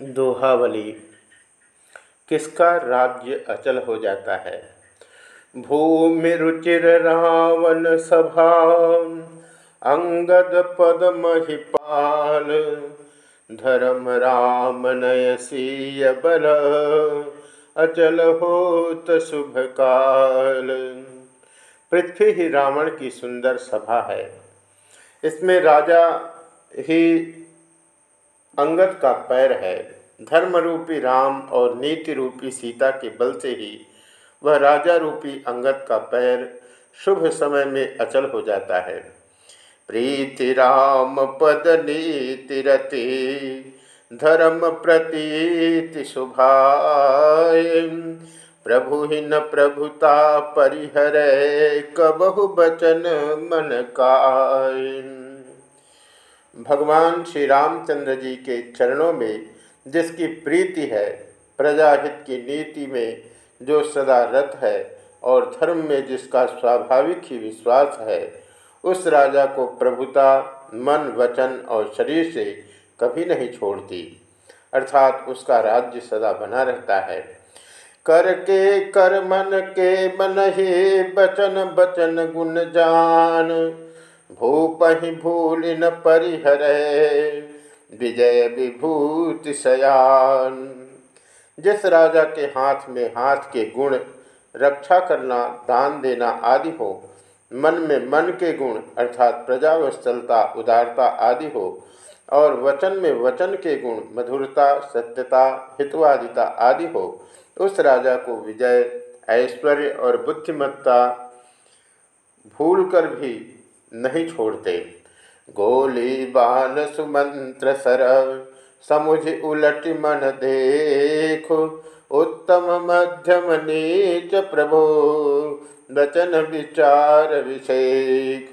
दोहावली। किसका राज्य अचल हो जाता है? भूमि रुचिर रावण सभा, अंगद पद महिपाल, धर्म राम नयसीय बल, अचल होत शुभ काल। पृथ्वी ही रावण की सुंदर सभा है। इसमें राजा ही अंगद का पैर है। धर्म रूपी राम और नीति रूपी सीता के बल से ही वह राजा रूपी अंगद का पैर शुभ समय में अचल हो जाता है। प्रीति राम पद नीति रति, धर्म प्रतीति शुभाय प्रभु ही न प्रभुता परिहर कबहु बचन मन का भगवान श्री रामचंद्र जी के चरणों में, जिसकी प्रीति है, प्रजाहित की नीति में, जो सदा रत है, और धर्म में जिसका स्वाभाविक ही विश्वास है, उस राजा को प्रभुता, मन, वचन और शरीर से कभी नहीं छोड़ती। अर्थात उसका राज्य सदा बना रहता है। कर के कर, मन के मन ही, बचन बचन, गुण, जान। भूपहि भूल न परिहर। विजय विभूति सयान। जिस राजा के हाथ में हाथ के गुण रक्षा करना, दान देना आदि हो, मन में मन के गुण अर्थात प्रजावस्थलता उदारता आदि हो, और वचन में वचन के गुण मधुरता, सत्यता, हितवादिता आदि हो, उस राजा को विजय, ऐश्वर्य और बुद्धिमत्ता भूलकर भी नहीं छोड़ते। गोली बान सुमंत्र, सर, समुझ, उलट, मन देख, उत्तम, मध्यम, नीच, प्रभो वचन विचार विषेख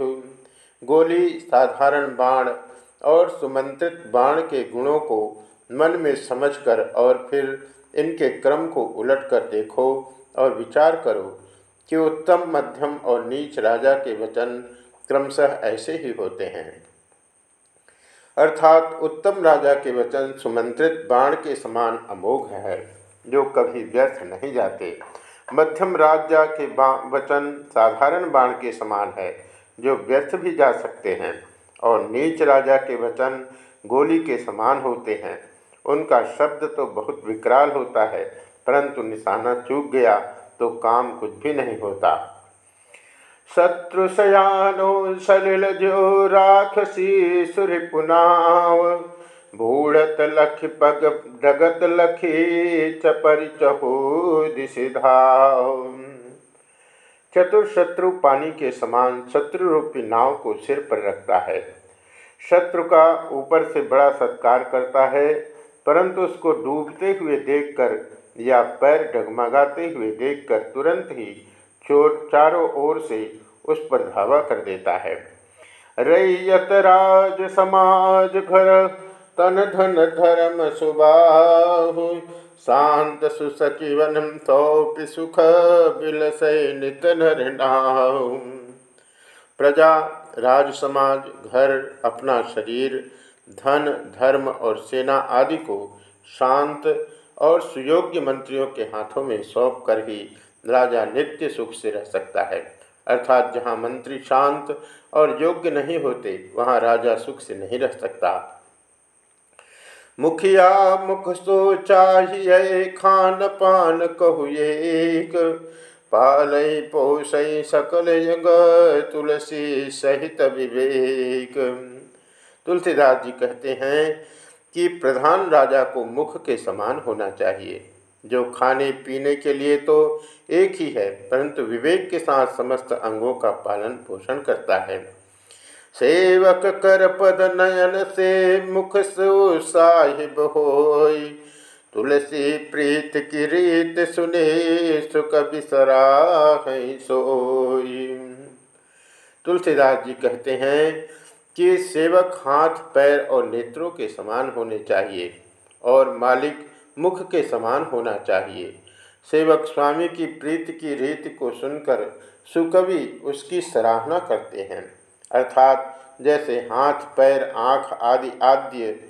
गोली साधारण बाण और सुमंत्रित बाण के गुणों को मन में समझकर और फिर इनके क्रम को उलट कर देखो और विचार करो कि उत्तम, मध्यम और नीच राजा के वचन क्रमशः ऐसे ही होते हैं। अर्थात उत्तम राजा के वचन सुमंत्रित बाण के समान अमोघ है, जो कभी व्यर्थ नहीं जाते। मध्यम राजा के वचन साधारण बाण के समान है, जो व्यर्थ भी जा सकते हैं, और नीच राजा के वचन गोली के समान होते हैं। उनका शब्द तो बहुत विकराल होता है, परंतु निशाना चूक गया तो काम कुछ भी नहीं होता। शत्रुशयानो सलिल जो राखसी सुर पुनाव भूड़त लख पग डगत लखी चपर चहो दिशिधाव। चतुर शत्रु पानी के समान शत्रु रूपी नाव को सिर पर रखता है। शत्रु का ऊपर से बड़ा सत्कार करता है, परंतु उसको डूबते हुए देखकर या पैर डगमगाते हुए देखकर तुरंत ही चोर चारों ओर से उस पर धावा कर देता है। रैयत राज समाज घर, तन धन धर्म सुबाहु। शांत सुसचिवन सौपि सुख बिलसय नित प्रजा, राज समाज, घर, अपना शरीर, धन, धर्म और सेना आदि को शांत और सुयोग्य मंत्रियों के हाथों में सौंप कर ही राजा नित्य सुख से रह सकता है। अर्थात जहाँ मंत्री शांत और योग्य नहीं होते, वहाँ राजा सुख से नहीं रह सकता। मुखिया मुख सो चाहिए, खान पान कहु एक। पाल पोष सकल यंग तुलसी सहित विवेक। तुलसीदास जी कहते हैं कि प्रधान राजा को मुख के समान होना चाहिए। जो खाने पीने के लिए तो एक ही है, परंतु विवेक के साथ समस्त अंगों का पालन पोषण करता है। सेवक कर पद नयन से मुख साहिब हो तुलसी प्रीत की रीत सुने, सुख बिसरा सोई तुलसीदास जी कहते हैं कि सेवक हाथ, पैर और नेत्रों के समान होने चाहिए और मालिक मुख के समान होना चाहिए। सेवक स्वामी की प्रीति की रीति को सुनकर सुकवि उसकी सराहना करते हैं। अर्थात जैसे हाथ, पैर, आँख आदि आद्य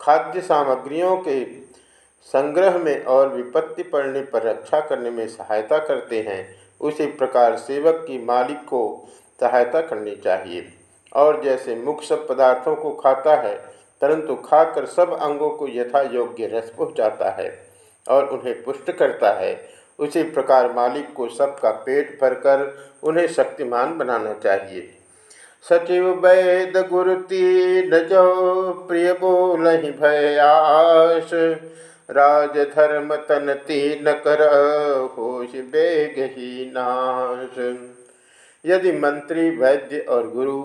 खाद्य सामग्रियों के संग्रह में और विपत्ति पड़ने पर रक्षा करने में सहायता करते हैं, उसी प्रकार सेवक की मालिक को सहायता करनी चाहिए। और जैसे मुख सब पदार्थों को खाता है परंतु खाकर सब अंगों को यथा योग्य रस पहुँचाता है और उन्हें पुष्ट करता है। उसी प्रकार मालिक को सबका पेट भरकर उन्हें शक्तिमान बनाना चाहिए। सचिव वैद गुरुती न जो प्रिय बोल भयास राज धर्म तनती न कर होश बेग ही नाश। यदि मंत्री, वैद्य और गुरु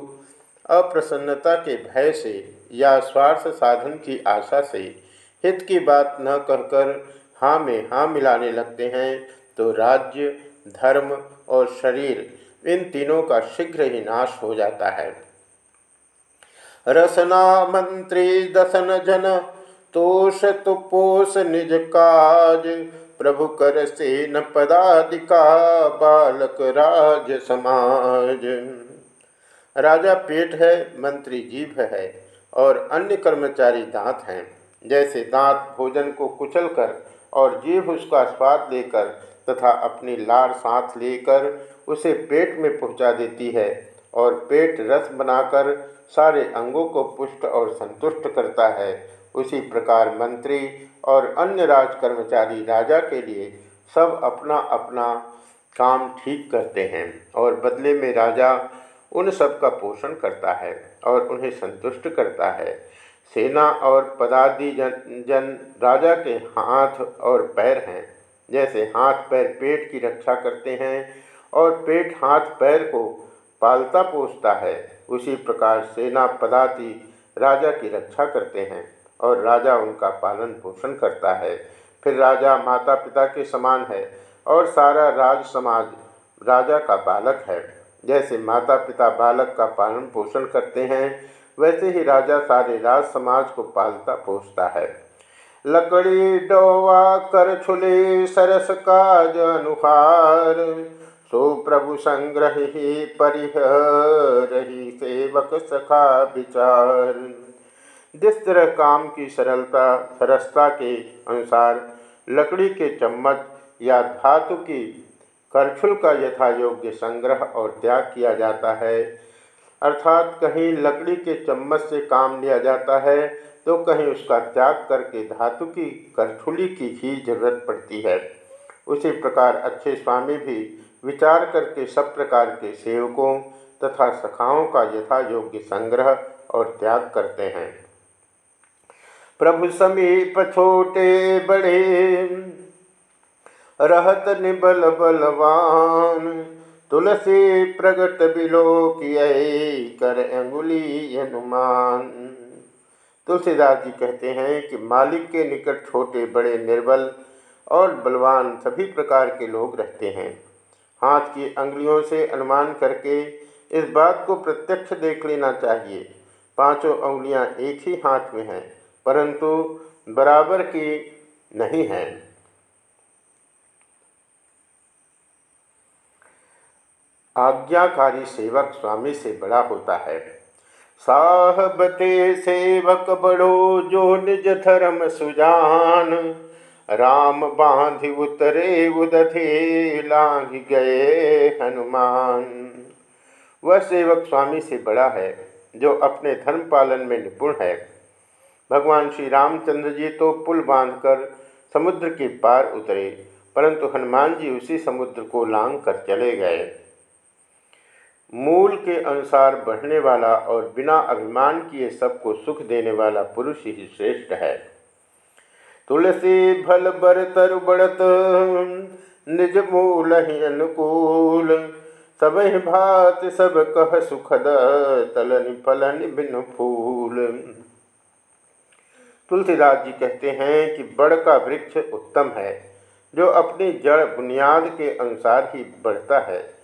अप्रसन्नता के भय से या स्वार्थ साधन की आशा से हित की बात न कहकर हाँ में हाँ मिलाने लगते हैं तो राज्य, धर्म और शरीर इन तीनों का शीघ्र ही नाश हो जाता है। रसना मंत्री दसन जन, तोष तुपोष निज काज, प्रभु कर से न पदाधिका, बालक राज समाज। राजा पेट है, मंत्री जीभ है। और अन्य कर्मचारी दांत हैं। जैसे दांत भोजन को कुचल कर और जीभ उसका स्वाद लेकर तथा अपनी लार साथ लेकर उसे पेट में पहुँचा देती है और पेट रस बनाकर सारे अंगों को पुष्ट और संतुष्ट करता है। उसी प्रकार मंत्री और अन्य राज कर्मचारी राजा के लिए सब अपना अपना काम ठीक करते हैं और बदले में राजा उन सब का पोषण करता है और उन्हें संतुष्ट करता है। सेना और पदादि जन जन राजा के हाथ और पैर हैं, जैसे हाथ पैर पेट की रक्षा करते हैं और पेट हाथ पैर को पालता पोसता है। उसी प्रकार सेना पदाति राजा की रक्षा करते हैं और राजा उनका पालन पोषण करता है। फिर राजा माता पिता के समान है और सारा राज समाज राजा का बालक है। जैसे माता पिता बालक का पालन पोषण करते हैं, वैसे ही राजा सारे राज समाज को पालता पोषता है। लकड़ी, डोवा, कर, छुले, सरस काज, अनुहार, सो प्रभु संग्रह ही परिह रही सेवक सखा विचार। जिस तरह काम की सरलता सरसता के अनुसार लकड़ी के चम्मच या धातु की करछुल का यथा योग्य संग्रह और त्याग किया जाता है। अर्थात कहीं लकड़ी के चम्मच से काम लिया जाता है तो कहीं उसका त्याग करके धातु की करछुली की ही ज़रूरत पड़ती है। उसी प्रकार अच्छे स्वामी भी विचार करके सब प्रकार के सेवकों तथा सखाओं का यथा योग्य संग्रह और त्याग करते हैं। प्रभु समीप छोटे बड़े रहत निबल बलवान। तुलसी प्रगट बिलो कर अंगुली अनुमान तुलसीदास जी कहते हैं कि मालिक के निकट छोटे, बड़े, निर्बल और बलवान सभी प्रकार के लोग रहते हैं। हाथ की अंगुलियों से अनुमान करके इस बात को प्रत्यक्ष देख लेना चाहिए। पाँचों उंगलियाँ एक ही हाथ में हैं, परंतु बराबर की नहीं हैं। आज्ञाकारी सेवक स्वामी से बड़ा होता है। साहबते सेवक बड़ो, जो निज धर्म सुजान। राम बांधि उतरे, उदधे लांग गए हनुमान। वह सेवक स्वामी से बड़ा है, जो अपने धर्म पालन में निपुण है। भगवान श्री रामचंद्र जी तो पुल बांधकर समुद्र के पार उतरे, परंतु हनुमान जी उसी समुद्र को लांग कर चले गए। मूल के अनुसार बढ़ने वाला और बिना अभिमान किए सबको सुख देने वाला पुरुष ही श्रेष्ठ है। तुलसी भल बर तरु बढ़त, निज मूल ही अनुकूल। सब भात सब कह सुखद, तलन फलन बिन फूल। तुलसीदास जी कहते हैं कि बड़ का वृक्ष उत्तम है, जो अपनी जड़ बुनियाद के अनुसार ही बढ़ता है।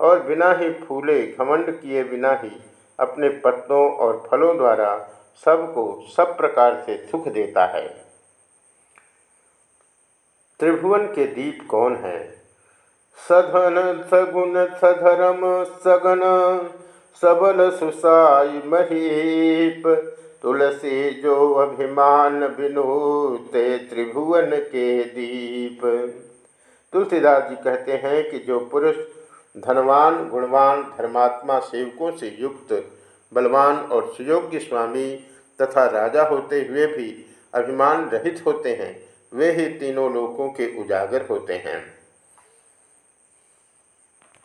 और बिना ही फूले घमंड किए बिना ही अपने पत्तों और फलों द्वारा सबको सब प्रकार से सुख देता है। त्रिभुवन के दीप कौन है? सधन, सगुण, सधर्म, सगन, सबल सुसाई महीप, तुलसी जो अभिमान बिनुते त्रिभुवन के दीप। तुलसीदास जी कहते हैं कि जो पुरुष धनवान, गुणवान, धर्मात्मा सेवकों से युक्त, बलवान और सुयोग्य स्वामी तथा राजा होते हुए भी अभिमान रहित होते हैं। वे ही तीनों लोकों के उजागर होते हैं।